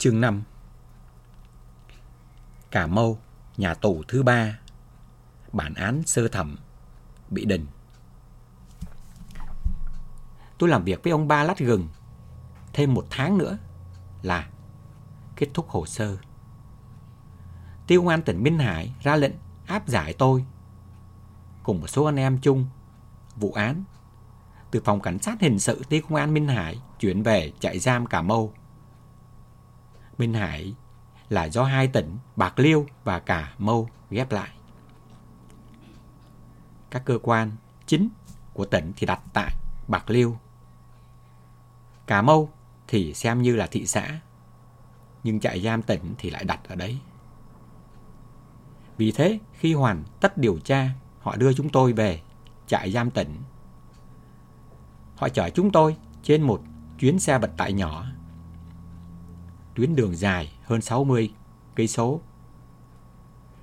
Chương 5 Cà Mau, nhà tù thứ ba. Bản án sơ thẩm Bị đình. Tôi làm việc với ông ba lát gừng Thêm một tháng nữa Là Kết thúc hồ sơ. Tiêu an tỉnh Minh Hải ra lệnh áp giải tôi Cùng một số anh em chung Vụ án. Từ phòng cảnh sát hình sự Tiêu công an Minh Hải Chuyển về trại giam Cà Mau. Minh Hải là do hai tỉnh Bạc Liêu và Cà Mau ghép lại. Các cơ quan chính của tỉnh thì đặt tại Bạc Liêu. Cà Mau thì xem như là thị xã, nhưng trại giam tỉnh thì lại đặt ở đấy. Vì thế, khi hoàn tất điều tra, họ đưa chúng tôi về trại giam tỉnh. Họ chở chúng tôi trên một chuyến xe vận tải nhỏ tuyến đường dài hơn 60 cây số.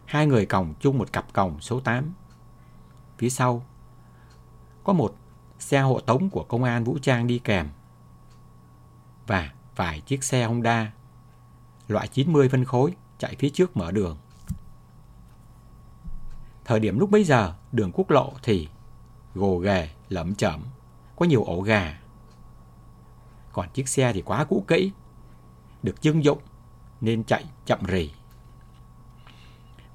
Hai người còng chung một cặp còng số 8. Phía sau có một xe hộ tống của công an vũ trang đi kèm và vài chiếc xe Honda loại 90 phân khối chạy phía trước mở đường. Thời điểm lúc bấy giờ, đường quốc lộ thì gồ ghề, lẫm chẩm, có nhiều ổ gà. Còn chiếc xe thì quá cũ kỹ, được dưng dụng nên chạy chậm rì.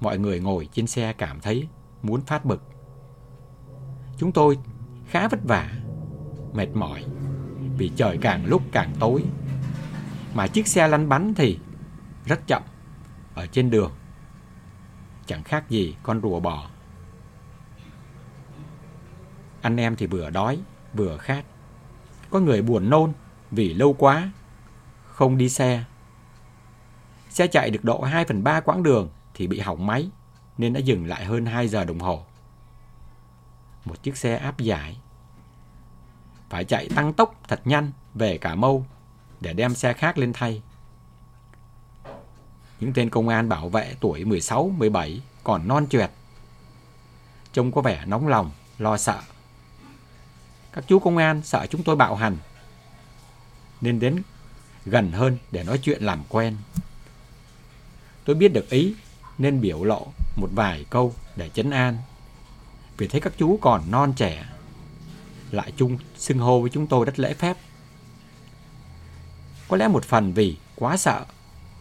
Mọi người ngồi trên xe cảm thấy muốn phát bực. Chúng tôi khá vất vả, mệt mỏi vì trời càng lúc càng tối. Mà chiếc xe lăn bánh thì rất chậm ở trên đường. Chẳng khác gì con rùa bò. Anh em thì vừa đói vừa khát. Có người buồn nôn vì lâu quá không đi xe. Xe chạy được độ 2 phần 3 quãng đường thì bị hỏng máy nên đã dừng lại hơn 2 giờ đồng hồ. Một chiếc xe áp giải phải chạy tăng tốc thật nhanh về cả mâu để đem xe khác lên thay. Những tên công an bảo vệ tuổi 16, 17 còn non chuệt. Trông có vẻ nóng lòng, lo sợ. Các chú công an sợ chúng tôi bạo hành nên đến gần hơn để nói chuyện làm quen. Tôi biết được ý nên biểu lộ một vài câu để chấn an. Vì thấy các chú còn non trẻ, lại chung xưng hô với chúng tôi rất lễ phép. Có lẽ một phần vì quá sợ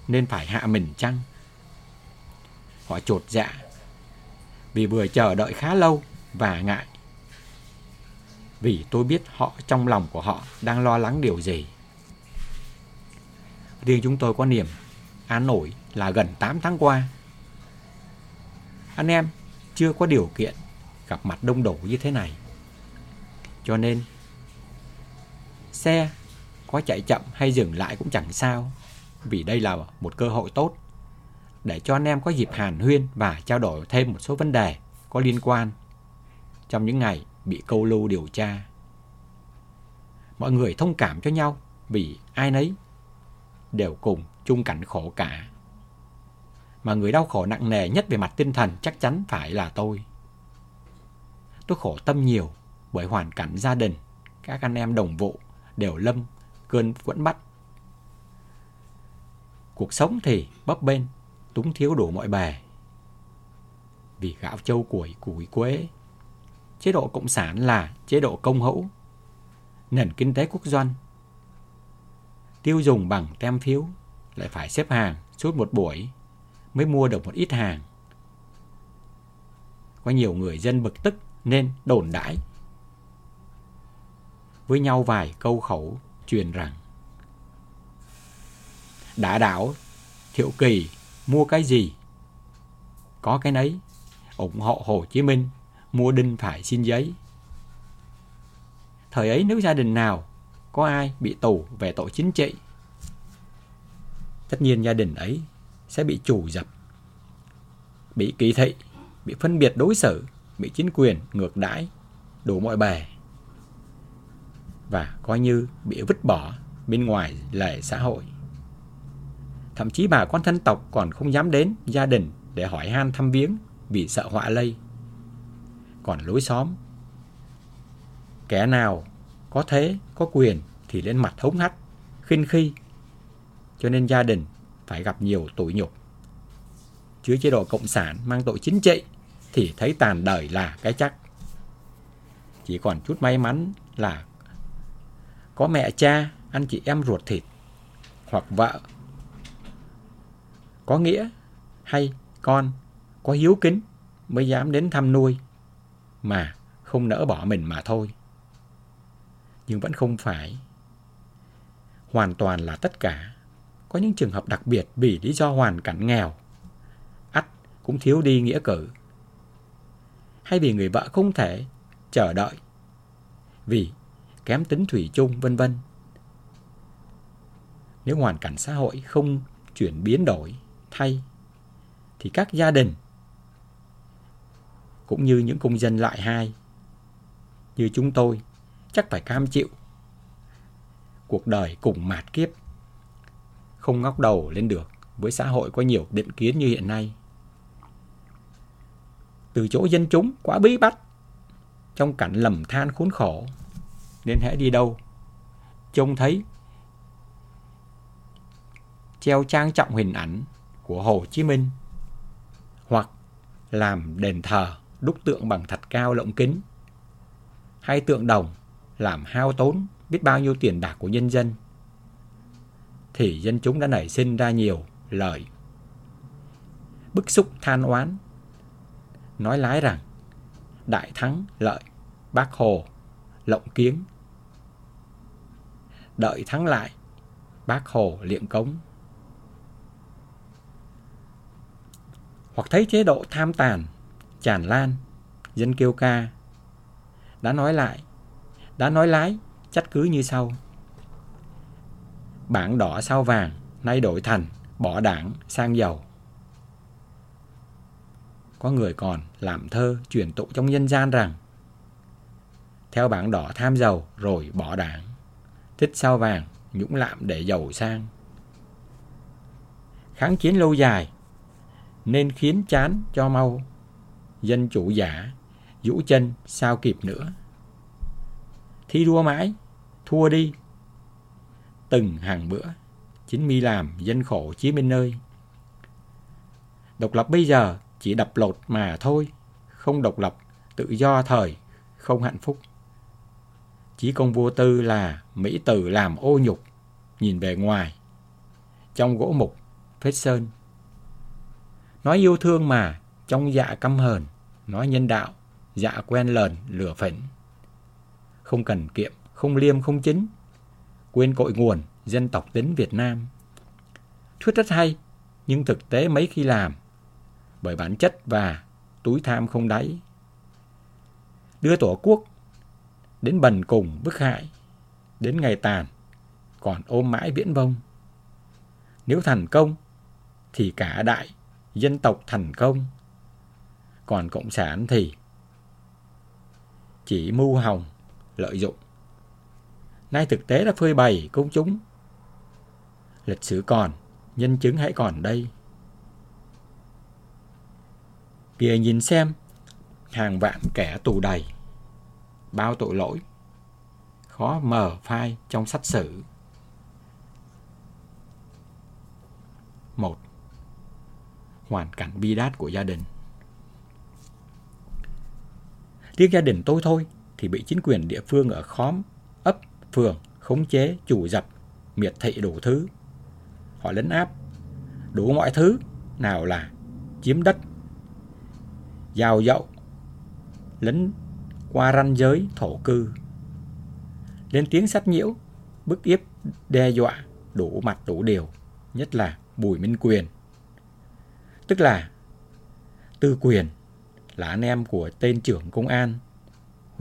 nên phải hạ mình chăng? Họ trột dạ vì vừa chờ đợi khá lâu và ngại. Vì tôi biết họ trong lòng của họ đang lo lắng điều gì. Riêng chúng tôi có niềm an nổi là gần 8 tháng qua. Anh em chưa có điều kiện gặp mặt đông đủ như thế này. Cho nên, xe có chạy chậm hay dừng lại cũng chẳng sao. Vì đây là một cơ hội tốt để cho anh em có dịp hàn huyên và trao đổi thêm một số vấn đề có liên quan trong những ngày bị câu lưu điều tra. Mọi người thông cảm cho nhau vì ai nấy đều cùng chung cảnh khổ cả. Mà người đau khổ nặng nề nhất về mặt tinh thần chắc chắn phải là tôi. Tôi khổ tâm nhiều bởi hoàn cảnh gia đình, các anh em đồng vụ đều lâm cơn quẫn bắt. Cuộc sống thì bấp bênh, túng thiếu đủ mọi bề. Vì gạo châu củi củi quế, chế độ cộng sản là chế độ công hữu, nền kinh tế quốc doanh tiêu dùng bằng tem phiếu lại phải xếp hàng suốt một buổi mới mua được một ít hàng. Có nhiều người dân bực tức nên đồn đãi với nhau vài câu khẩu truyền rằng Đã đảo, Thiệu Kỳ mua cái gì? Có cái nấy, ủng hộ Hồ Chí Minh, mua đinh phải xin giấy. Thời ấy nếu gia đình nào có ai bị tù về tội chính trị. Tất nhiên gia đình ấy sẽ bị chủ dập, bị kỳ thị, bị phân biệt đối xử, bị chính quyền ngược đãi, đủ mọi bề. Và coi như bị vứt bỏ bên ngoài lề xã hội. Thậm chí bà con thân tộc còn không dám đến gia đình để hỏi han thăm viếng vì sợ họa lây. Còn lối xóm, kẻ nào có thế, có quyền thì lên mặt hống hách, khinh khi, cho nên gia đình phải gặp nhiều tội nhục. chứa chế độ cộng sản mang tội chính trị thì thấy tàn đời là cái chắc. Chỉ còn chút may mắn là có mẹ cha, anh chị em ruột thịt hoặc vợ có nghĩa hay con có hiếu kính mới dám đến thăm nuôi mà không nỡ bỏ mình mà thôi. Nhưng vẫn không phải hoàn toàn là tất cả. Có những trường hợp đặc biệt vì lý do hoàn cảnh nghèo, ắt cũng thiếu đi nghĩa cử. Hay vì người vợ không thể chờ đợi, vì kém tính thủy chung vân vân. Nếu hoàn cảnh xã hội không chuyển biến đổi thay thì các gia đình cũng như những công dân loại hai như chúng tôi chắc phải cam chịu. Cuộc đời cùng mạt kiếp. Không ngóc đầu lên được, với xã hội có nhiều định kiến như hiện nay. Từ chỗ dân chúng quá bí bách, trong cảnh lầm than khốn khổ, nên hãy đi đâu? Trông thấy. Treo trang trọng hình ảnh của Hồ Chí Minh, hoặc làm đền thờ đúc tượng bằng thạch cao lộng kính, hay tượng đồng làm hao tốn biết bao nhiêu tiền bạc của nhân dân thì dân chúng đã nảy sinh ra nhiều lời bức xúc than oán nói lái rằng đại thắng lợi bác hồ lộng kiến đợi thắng lại bác hồ liệm cống hoặc thấy chế độ tham tàn, tràn lan, dân kêu ca. Đã nói lại, đã nói lái, trách cứ như sau. Bảng đỏ sao vàng, nay đổi thành, bỏ đảng sang dầu. Có người còn làm thơ truyền tụ trong nhân gian rằng theo bảng đỏ tham dầu rồi bỏ đảng, thích sao vàng, nhũng lạm để giàu sang. Kháng chiến lâu dài, nên khiến chán cho mau. Dân chủ giả, vũ chân sao kịp nữa. Thi đua mãi, thua đi. Từng hàng bữa, chính mi làm dân khổ chí bên nơi Độc lập bây giờ chỉ đập lột mà thôi, không độc lập, tự do thời, không hạnh phúc. Chí công vô tư là Mỹ tử làm ô nhục, nhìn về ngoài. Trong gỗ mục, phết sơn, Nói yêu thương mà, trong dạ căm hờn, nói nhân đạo, dạ quen lờn, lửa phỉnh. Không cần kiệm, không liêm, không chính. Quên cội nguồn, dân tộc tính Việt Nam. Thuyết rất hay, nhưng thực tế mấy khi làm, bởi bản chất và túi tham không đáy. Đưa tổ quốc đến bần cùng bức hại, đến ngày tàn, còn ôm mãi viễn vông. Nếu thành công, thì cả đại dân tộc thành công. Còn Cộng sản thì chỉ mưu hồng, lợi dụng. Nay thực tế đã phơi bày công chúng. Lịch sử còn, nhân chứng hãy còn đây. Kìa nhìn xem, hàng vạn kẻ tù đầy, bao tội lỗi, khó mờ phai trong sách sử. một hoàn cảnh bi đát của gia đình. Riêng gia đình tôi thôi thì bị chính quyền địa phương ở khóm, ấp, phường khống chế, chủ dập, miệt thị đủ thứ. Họ lấn áp đủ mọi thứ, nào là chiếm đất, giao dậu, lấn qua ranh giới thổ cư. Lên tiếng sách nhiễu, bức ép, đe dọa, đủ mặt đủ điều, nhất là Bùi Minh Quyền Tức là Tư Quyền là anh em của tên trưởng công an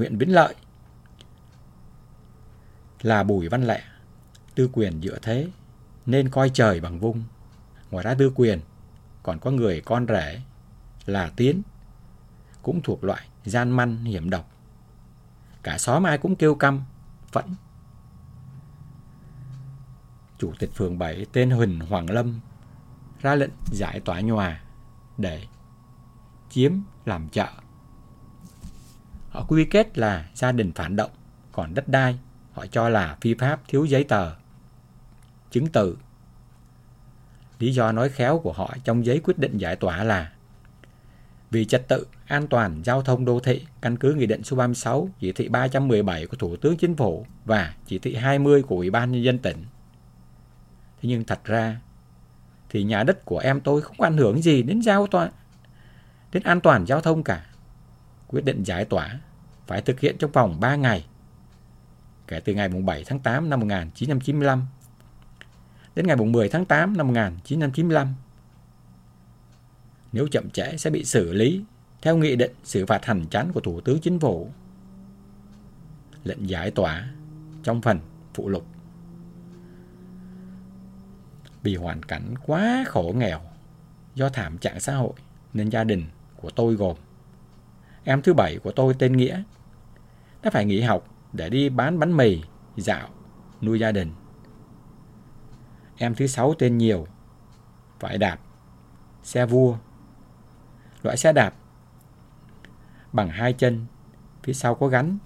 huyện Vĩnh Lợi là Bùi Văn Lệ Tư Quyền dựa thế nên coi trời bằng vung. Ngoài ra Tư Quyền còn có người con rể là Tiến cũng thuộc loại gian manh hiểm độc. Cả xóm ai cũng kêu căm, phẫn. Chủ tịch phường 7 tên Huỳnh Hoàng Lâm ra lệnh giải tỏa nhòa để chiếm làm chợ. Họ quy kết là gia đình phản động, còn đất đai họ cho là phi pháp thiếu giấy tờ, chứng từ. Lý do nói khéo của họ trong giấy quyết định giải tỏa là vì trật tự an toàn giao thông đô thị căn cứ Nghị định số 36, chỉ thị 317 của Thủ tướng Chính phủ và chỉ thị 20 của Ủy ban Nhân dân tỉnh. Thế nhưng thật ra thì nhà đất của em tôi không ảnh hưởng gì đến giao toàn đến an toàn giao thông cả. Quyết định giải tỏa, phải thực hiện trong vòng 3 ngày kể từ ngày 7 tháng 8 năm 1995 đến ngày 10 tháng 8 năm 1995. Nếu chậm trễ sẽ bị xử lý theo nghị định xử phạt hành chánh của Thủ tướng Chính phủ. Lệnh giải tỏa trong phần phụ lục. Vì hoàn cảnh quá khổ nghèo do thảm trạng xã hội nên gia đình của tôi gồm em thứ bảy của tôi tên Nghĩa. Đã phải nghỉ học để đi bán bánh mì, dạo, nuôi gia đình. Em thứ sáu tên Nhiều. Phải đạp xe vua. Loại xe đạp bằng hai chân phía sau có gắn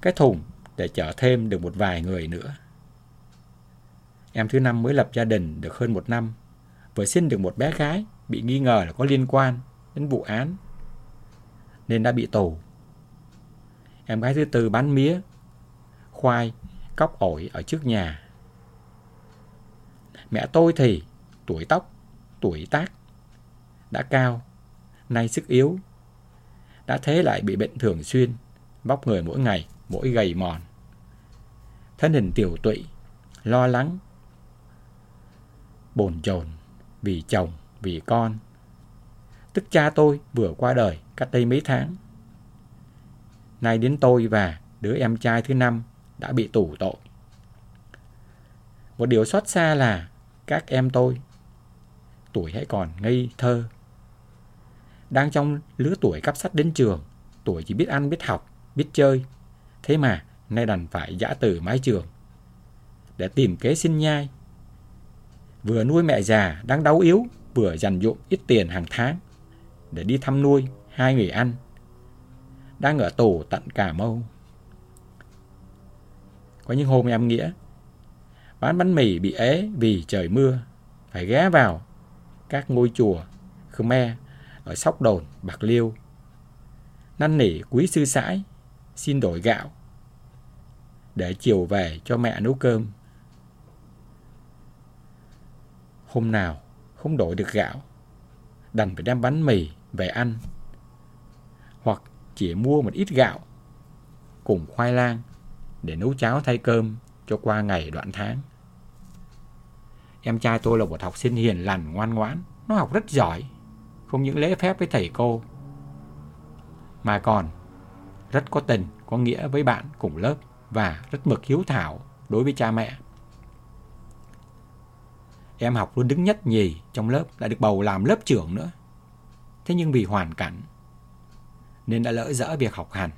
cái thùng để chở thêm được một vài người nữa. Em thứ năm mới lập gia đình được hơn một năm, vừa sinh được một bé gái bị nghi ngờ là có liên quan đến vụ án, nên đã bị tù. Em gái thứ tư bán mía, khoai, cóc ổi ở trước nhà. Mẹ tôi thì tuổi tóc, tuổi tác, đã cao, nay sức yếu, đã thế lại bị bệnh thường xuyên, bóc người mỗi ngày, mỗi gầy mòn. Thân hình tiểu tụy, lo lắng, bồn chồn vì chồng, vì con. Tức cha tôi vừa qua đời cách đây mấy tháng. Nay đến tôi và đứa em trai thứ năm đã bị tù tội. Một điều xót xa là các em tôi, tuổi hãy còn ngây thơ, đang trong lứa tuổi cắp sách đến trường, tuổi chỉ biết ăn, biết học, biết chơi. Thế mà nay đành phải giã từ mái trường để tìm kế sinh nhai. Vừa nuôi mẹ già đang đau yếu, vừa dành dụm ít tiền hàng tháng để đi thăm nuôi hai người anh Đang ở tù tận Cà Mau. Có những hôm em nghĩa bán bánh mì bị ế vì trời mưa, phải ghé vào các ngôi chùa Khmer ở Sóc Đồn, Bạc Liêu. Năn nỉ quý sư sãi xin đổi gạo để chiều về cho mẹ nấu cơm. Hôm nào không đổi được gạo, đành phải đem bánh mì về ăn. Hoặc chỉ mua một ít gạo cùng khoai lang để nấu cháo thay cơm cho qua ngày đoạn tháng. Em trai tôi là một học sinh hiền lành ngoan ngoãn, nó học rất giỏi, không những lễ phép với thầy cô, mà còn rất có tình, có nghĩa với bạn cùng lớp và rất mực hiếu thảo đối với cha mẹ. Em học luôn đứng nhất nhì trong lớp, lại được bầu làm lớp trưởng nữa. Thế nhưng vì hoàn cảnh, nên đã lỡ dỡ việc học hành.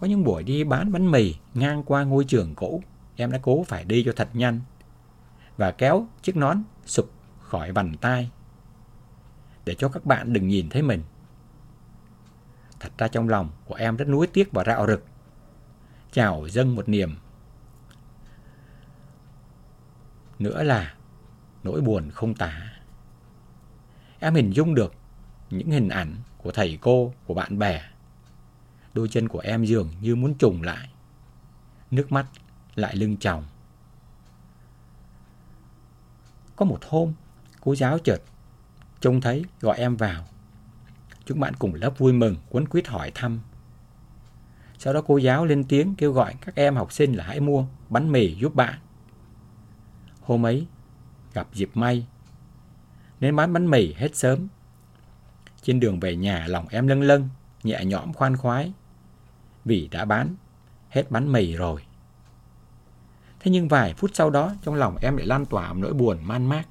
Có những buổi đi bán bánh mì ngang qua ngôi trường cũ, em đã cố phải đi cho thật nhanh và kéo chiếc nón sụp khỏi bàn tay để cho các bạn đừng nhìn thấy mình. Thật ra trong lòng của em rất nuối tiếc và rạo rực. Chào dâng một niềm. Nữa là nỗi buồn không tả. Em hình dung được những hình ảnh của thầy cô, của bạn bè. Đôi chân của em dường như muốn trùng lại. Nước mắt lại lưng tròng. Có một hôm, cô giáo chợt trông thấy gọi em vào. Chúng bạn cùng lớp vui mừng, quấn quýt hỏi thăm. Sau đó cô giáo lên tiếng kêu gọi các em học sinh là hãy mua bánh mì giúp bạn. Hôm ấy, gặp dịp may, nên bán bánh mì hết sớm. Trên đường về nhà lòng em lâng lâng, nhẹ nhõm khoan khoái, vì đã bán hết bánh mì rồi. Thế nhưng vài phút sau đó trong lòng em lại lan tỏa một nỗi buồn man mác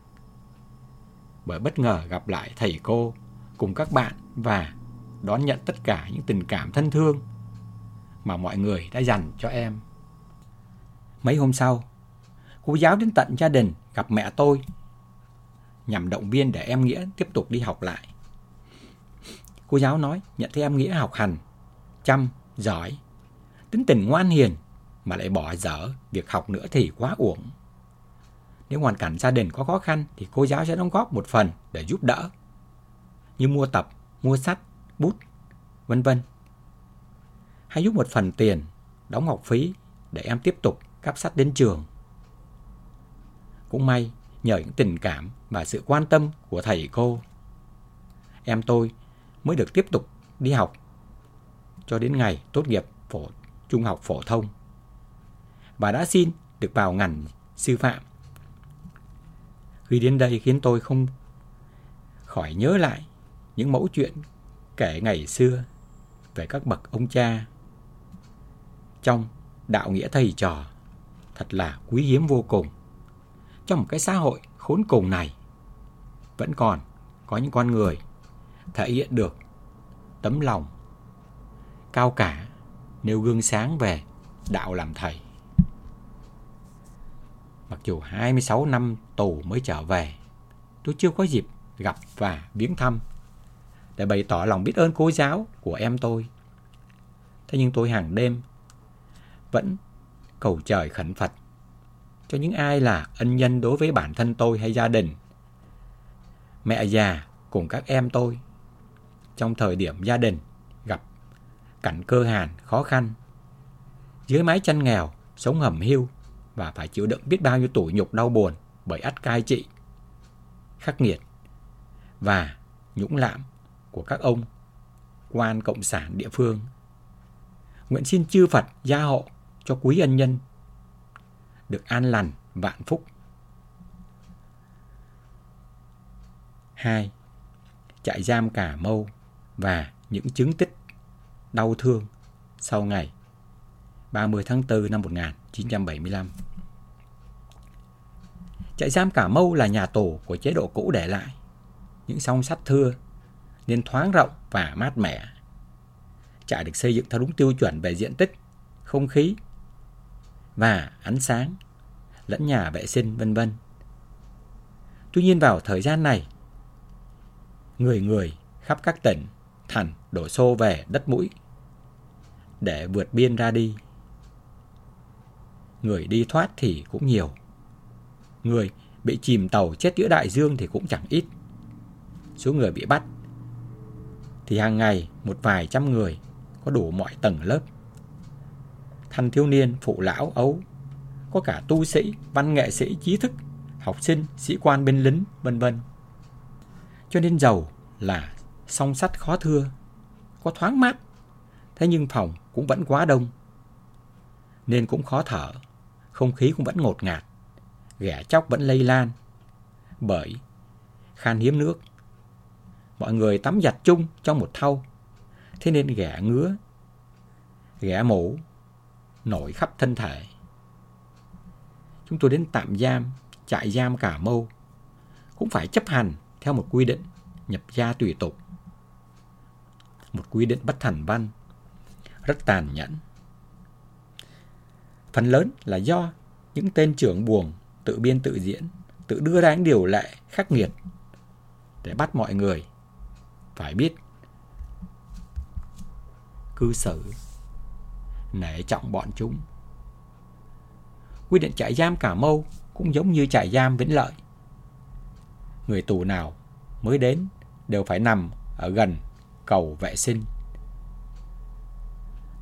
bởi bất ngờ gặp lại thầy cô cùng các bạn và đón nhận tất cả những tình cảm thân thương mà mọi người đã dành cho em. Mấy hôm sau, cô giáo đến tận gia đình gặp mẹ tôi nhằm động viên để em Nghĩa tiếp tục đi học lại. Cô giáo nói nhận thấy em Nghĩa học hành, chăm, giỏi, tính tình ngoan hiền mà lại bỏ dở việc học nữa thì quá uổng. nếu hoàn cảnh gia đình có khó khăn thì cô giáo sẽ đóng góp một phần để giúp đỡ, như mua tập, mua sách, bút, vân vân. Hay giúp một phần tiền, đóng học phí để em tiếp tục cắp sách đến trường. Cũng may, nhờ những tình cảm và sự quan tâm của thầy cô, em tôi mới được tiếp tục đi học cho đến ngày tốt nghiệp phổ trung học phổ thông và đã xin được vào ngành sư phạm. Khi đến đây khiến tôi không khỏi nhớ lại những mẫu chuyện kể ngày xưa về các bậc ông cha trong đạo nghĩa thầy trò thật là quý hiếm vô cùng. Trong một cái xã hội khốn cùng này vẫn còn có những con người thể hiện được tấm lòng cao cả nêu gương sáng về đạo làm thầy. Mặc dù 26 năm tù mới trở về, tôi chưa có dịp gặp và viếng thăm để bày tỏ lòng biết ơn cô giáo của em tôi. Thế nhưng tôi hàng đêm vẫn cầu trời khẩn Phật cho những ai là ân nhân đối với bản thân tôi hay gia đình. Mẹ già cùng các em tôi trong thời điểm gia đình gặp cảnh cơ hàn khó khăn. Dưới mái chăn nghèo, sống hầm hiu và phải chịu đựng biết bao nhiêu tủi nhục đau buồn bởi ắt cai trị, khắc nghiệt và nhũng lạm của các ông quan cộng sản địa phương. Nguyện xin chư Phật gia hộ cho quý ân nhân được an lành vạn phúc. 2. Trại giam Cà Mâu và những chứng tích đau thương sau ngày 30 tháng 4 năm 1975. Trại giam Cà Mâu là nhà tù của chế độ cũ để lại. Những song sắt thưa nên thoáng rộng và mát mẻ. Trại được xây dựng theo đúng tiêu chuẩn về diện tích, không khí và ánh sáng, lẫn nhà vệ sinh vân vân. Tuy nhiên vào thời gian này, người người khắp các tỉnh thành đổ xô về đất mũi để vượt biên ra đi. Người đi thoát thì cũng nhiều. Người bị chìm tàu chết giữa đại dương thì cũng chẳng ít. Số người bị bắt thì hàng ngày một vài trăm người có đủ mọi tầng lớp. Thanh thiếu niên, phụ lão, ấu, có cả tu sĩ, văn nghệ sĩ, trí thức, học sinh, sĩ quan binh lính, vân vân. Cho nên giàu là song sắt khó thưa, có thoáng mát, thế nhưng phòng cũng vẫn quá đông. Nên cũng khó thở, không khí cũng vẫn ngột ngạt, ghẻ chóc vẫn lây lan. Bởi khan hiếm nước mọi người tắm giặt chung trong một thau. Thế nên ghẻ ngứa, ghẻ mổ, nổi khắp thân thể. Chúng tôi đến tạm giam, trại giam cả mâu, cũng phải chấp hành theo một quy định nhập gia tùy tục. Một quy định bất thành văn, rất tàn nhẫn. Phần lớn là do những tên trưởng buồng tự biên tự diễn, tự đưa ra những điều lệ khắc nghiệt để bắt mọi người phải biết cư xử nể trọng bọn chúng. Quy định trại giam Cà Mâu cũng giống như trại giam Vĩnh Lợi. Người tù nào mới đến đều phải nằm ở gần cầu vệ sinh.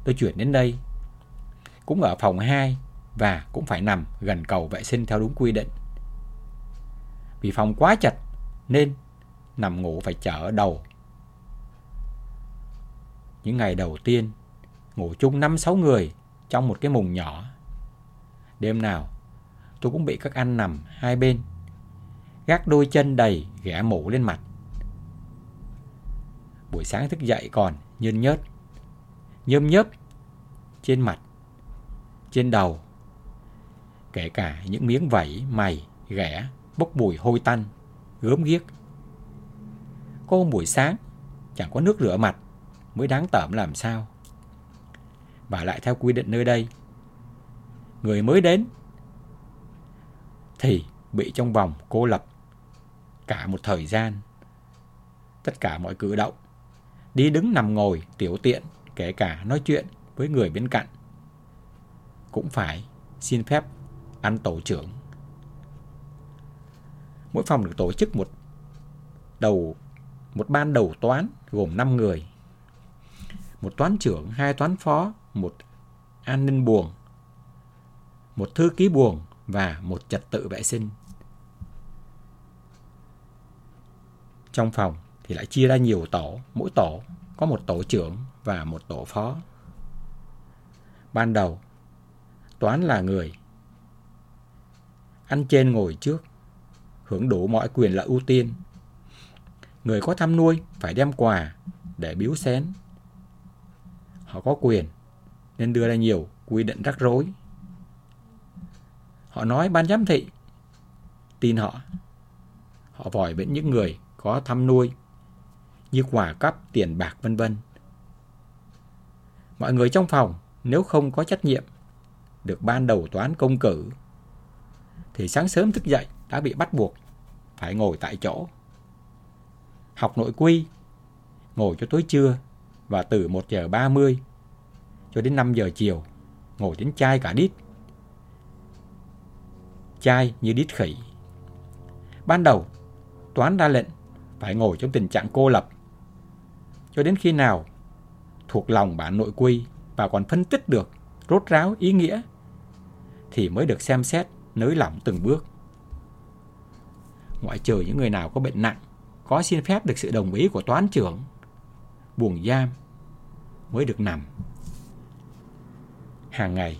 Tôi chuyển đến đây cũng ở phòng 2 và cũng phải nằm gần cầu vệ sinh theo đúng quy định. Vì phòng quá chật nên nằm ngủ phải chở đầu những ngày đầu tiên, ngủ chung 5-6 người trong một cái mùng nhỏ. Đêm nào, tôi cũng bị các anh nằm hai bên, gác đôi chân đầy ghẻ mũ lên mặt. Buổi sáng thức dậy còn nhơn nhớt, nhơm nhớp trên mặt, trên đầu, kể cả những miếng vảy, mày, ghẻ, bốc mùi hôi tanh, gớm ghiếc. Có hôm buổi sáng, chẳng có nước rửa mặt, mới đáng tởm làm sao. Và lại theo quy định nơi đây, người mới đến thì bị trong vòng cô lập cả một thời gian. Tất cả mọi cử động, đi đứng nằm ngồi, tiểu tiện, kể cả nói chuyện với người bên cạnh, cũng phải xin phép ăn tổ trưởng. Mỗi phòng được tổ chức một đầu một ban đầu toán gồm 5 người. Một toán trưởng, hai toán phó, một an ninh buồng, một thư ký buồng và một trật tự vệ sinh. Trong phòng thì lại chia ra nhiều tổ, mỗi tổ có một tổ trưởng và một tổ phó. Ban đầu, toán là người ăn trên ngồi trước, hưởng đủ mọi quyền là ưu tiên. Người có thăm nuôi phải đem quà để biếu xén. Họ có quyền nên đưa ra nhiều quy định rắc rối. Họ nói ban giám thị tin họ. Họ vòi bệnh những người có thăm nuôi như quà cấp, tiền bạc vân vân. Mọi người trong phòng nếu không có trách nhiệm được ban đầu toán công cử thì sáng sớm thức dậy đã bị bắt buộc phải ngồi tại chỗ. Học nội quy, ngồi cho tối trưa và từ 1 giờ 30 cho đến 5 giờ chiều, ngồi đến chai cả đít. Chai như đít khỉ. Ban đầu, toán ra lệnh phải ngồi trong tình trạng cô lập cho đến khi nào thuộc lòng bản nội quy và còn phân tích được rốt ráo ý nghĩa thì mới được xem xét nới lỏng từng bước. Ngoại trừ những người nào có bệnh nặng, có xin phép được sự đồng ý của toán trưởng, buồng giam mới được nằm. Hàng ngày,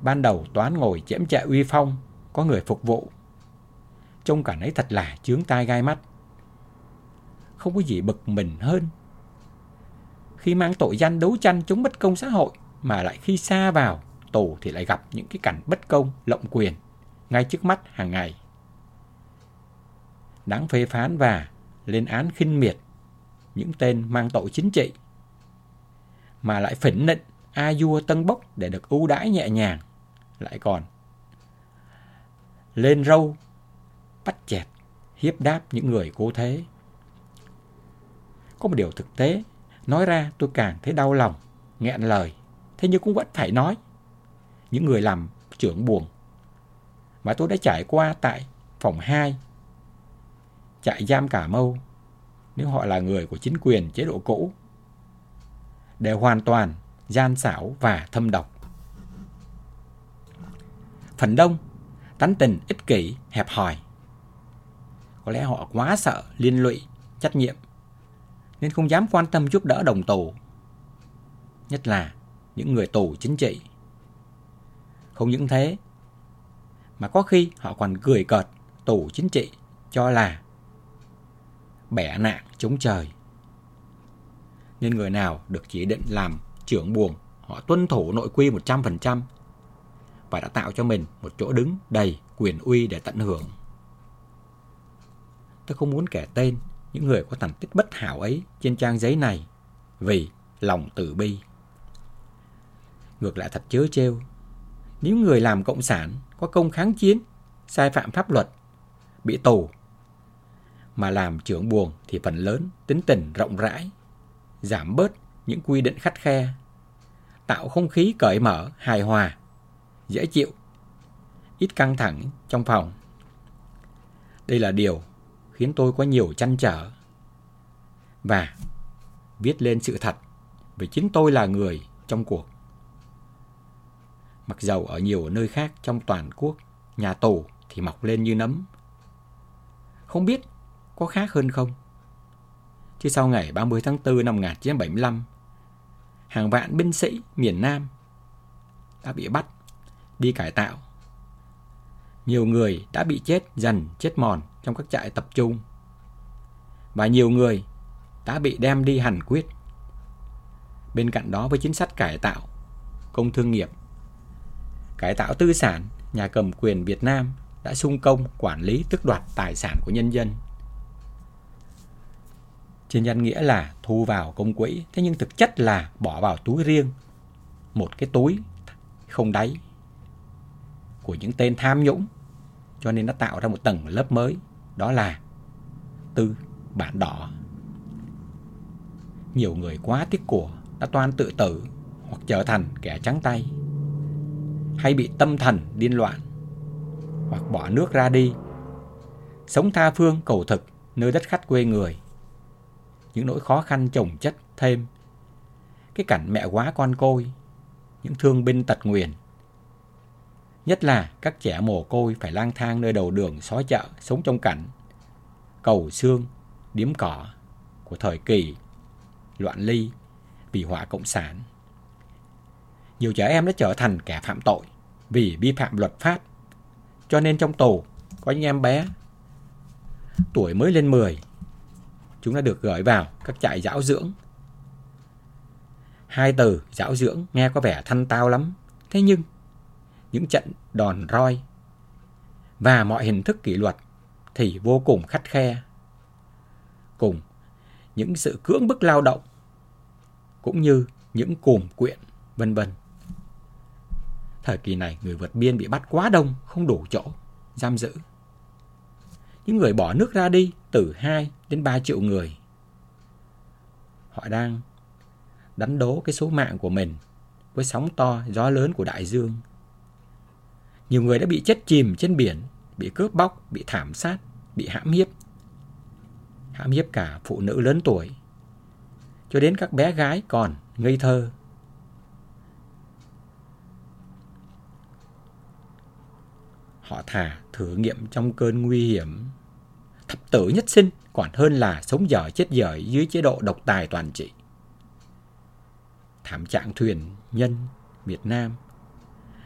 ban đầu toán ngồi chễm chệ uy phong, có người phục vụ. Trông cả nấy thật là chướng tai gai mắt. Không có gì bực mình hơn. Khi mang tội danh đấu tranh chống bất công xã hội mà lại khi xa vào tù thì lại gặp những cái cảnh bất công, lộng quyền ngay trước mắt hàng ngày. Đáng phê phán và lên án khinh miệt những tên mang tội chính trị mà lại phỉnh nịnh a vua tân bốc để được ưu đãi nhẹ nhàng lại còn lên râu bắt chẹt hiếp đáp những người cố thế có một điều thực tế nói ra tôi càng thấy đau lòng nghẹn lời thế nhưng cũng vẫn phải nói những người làm trưởng buồn mà tôi đã trải qua tại phòng 2 trại giam cả mâu nếu họ là người của chính quyền chế độ cũ đều hoàn toàn gian xảo và thâm độc. Phần đông, tánh tình ích kỷ, hẹp hòi. Có lẽ họ quá sợ liên lụy, trách nhiệm, nên không dám quan tâm giúp đỡ đồng tù. Nhất là những người tù chính trị. Không những thế, mà có khi họ còn cười cợt tù chính trị cho là bẻ nạn chống trời. Nên người nào được chỉ định làm trưởng buồn, họ tuân thủ nội quy 100% và đã tạo cho mình một chỗ đứng đầy quyền uy để tận hưởng. Tôi không muốn kể tên những người có thành tích bất hảo ấy trên trang giấy này vì lòng từ bi. Ngược lại thật chớ trêu, nếu người làm cộng sản có công kháng chiến, sai phạm pháp luật, bị tù, mà làm trưởng buồn thì phần lớn tính tình rộng rãi, giảm bớt những quy định khắt khe, tạo không khí cởi mở, hài hòa, dễ chịu, ít căng thẳng trong phòng. Đây là điều khiến tôi có nhiều chăn trở và viết lên sự thật về chính tôi là người trong cuộc. Mặc dầu ở nhiều nơi khác trong toàn quốc, nhà tù thì mọc lên như nấm. Không biết có khác hơn không? Chứ sau ngày 30 tháng 4 năm 1975, hàng vạn binh sĩ miền Nam đã bị bắt, đi cải tạo. Nhiều người đã bị chết dần chết mòn trong các trại tập trung. Và nhiều người đã bị đem đi hành quyết. Bên cạnh đó với chính sách cải tạo, công thương nghiệp, cải tạo tư sản, nhà cầm quyền Việt Nam đã sung công quản lý tước đoạt tài sản của nhân dân trên danh nghĩa là thu vào công quỹ, thế nhưng thực chất là bỏ vào túi riêng. Một cái túi không đáy của những tên tham nhũng. Cho nên nó tạo ra một tầng lớp mới, đó là tư bản đỏ. Nhiều người quá tiếc của đã toan tự tử hoặc trở thành kẻ trắng tay hay bị tâm thần điên loạn hoặc bỏ nước ra đi sống tha phương cầu thực nơi đất khách quê người. Những nỗi khó khăn chồng chất thêm, cái cảnh mẹ quá con côi, những thương binh tật nguyền. Nhất là các trẻ mồ côi phải lang thang nơi đầu đường xó chợ sống trong cảnh cầu xương, điếm cỏ của thời kỳ loạn ly vì họa cộng sản. Nhiều trẻ em đã trở thành kẻ phạm tội vì vi phạm luật pháp. Cho nên trong tù có những em bé tuổi mới lên 10 chúng đã được gửi vào các trại giáo dưỡng. Hai từ giáo dưỡng nghe có vẻ thanh tao lắm. Thế nhưng những trận đòn roi và mọi hình thức kỷ luật thì vô cùng khắt khe. Cùng những sự cưỡng bức lao động cũng như những cùm quyện, vân vân. Thời kỳ này người vượt biên bị bắt quá đông, không đủ chỗ, giam giữ. Những người bỏ nước ra đi từ 2 đến 3 triệu người. Họ đang đánh đố cái số mạng của mình với sóng to, gió lớn của đại dương. Nhiều người đã bị chết chìm trên biển, bị cướp bóc, bị thảm sát, bị hãm hiếp. Hãm hiếp cả phụ nữ lớn tuổi, cho đến các bé gái còn ngây thơ. Họ thà thử nghiệm trong cơn nguy hiểm. Thập tử nhất sinh còn hơn là sống dở chết dở dưới chế độ độc tài toàn trị. Thảm trạng thuyền nhân Việt Nam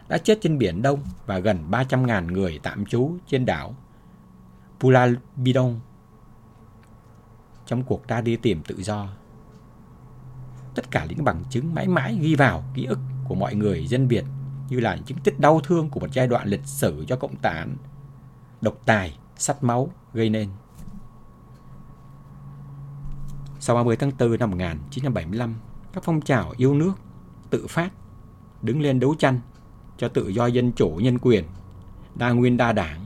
đã chết trên Biển Đông và gần 300.000 người tạm trú trên đảo Pulalbidong trong cuộc ra đi tìm tự do. Tất cả những bằng chứng mãi mãi ghi vào ký ức của mọi người dân Việt như là những tích đau thương của một giai đoạn lịch sử cho Cộng sản, độc tài, sắt máu gây nên. Sau 30 tháng 4 năm 1975, các phong trào yêu nước, tự phát, đứng lên đấu tranh cho tự do dân chủ nhân quyền, đa nguyên đa đảng,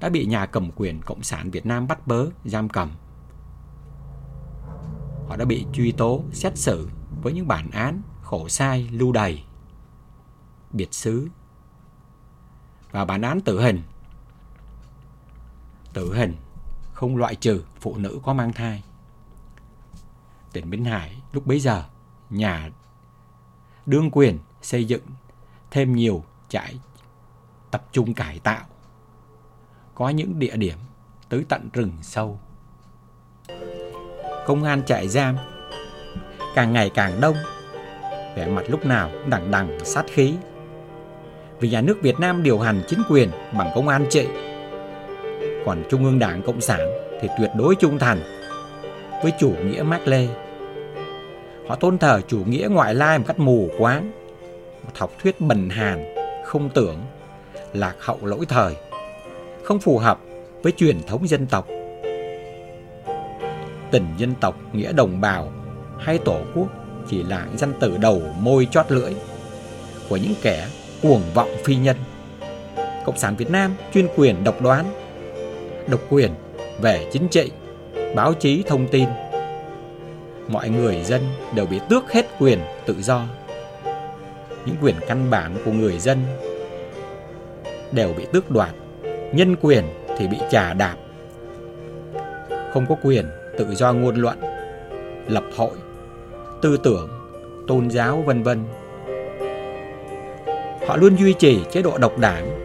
đã bị nhà cầm quyền Cộng sản Việt Nam bắt bớ, giam cầm. Họ đã bị truy tố, xét xử với những bản án khổ sai lưu đày, biệt xứ và bản án tử hình. Tử hình không loại trừ phụ nữ có mang thai. Tỉnh Bến Hải lúc bấy giờ, nhà đương quyền xây dựng thêm nhiều trại tập trung cải tạo. Có những địa điểm tới tận rừng sâu. Công an trại giam càng ngày càng đông, vẻ mặt lúc nào cũng đằng đằng sát khí. Vì nhà nước Việt Nam điều hành chính quyền bằng công an trị. Còn Trung ương Đảng Cộng sản thì tuyệt đối trung thành với chủ nghĩa Mác Lê. Họ tôn thờ chủ nghĩa ngoại lai một cách mù quáng, học thuyết bần hàn, không tưởng, lạc hậu lỗi thời, không phù hợp với truyền thống dân tộc. Tình dân tộc nghĩa đồng bào hay tổ quốc chỉ là danh từ đầu môi chót lưỡi của những kẻ cuồng vọng phi nhân. Cộng sản Việt Nam chuyên quyền độc đoán, độc quyền về chính trị, báo chí thông tin. Mọi người dân đều bị tước hết quyền tự do. Những quyền căn bản của người dân đều bị tước đoạt, nhân quyền thì bị trà đạp. Không có quyền tự do ngôn luận, lập hội, tư tưởng, tôn giáo vân vân. Họ luôn duy trì chế độ độc đảng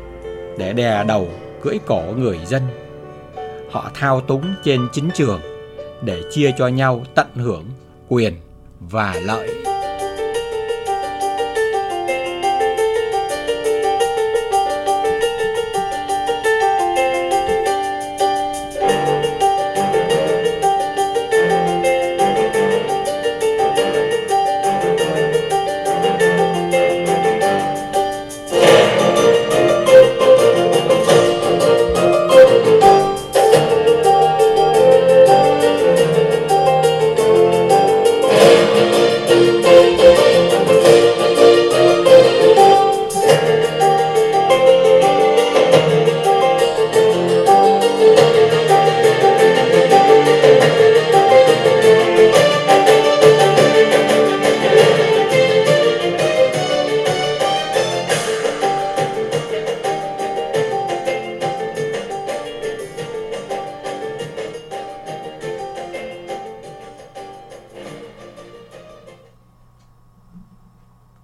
để đè đầu cưỡi cổ người dân họ thao túng trên chính trường để chia cho nhau tận hưởng quyền và lợi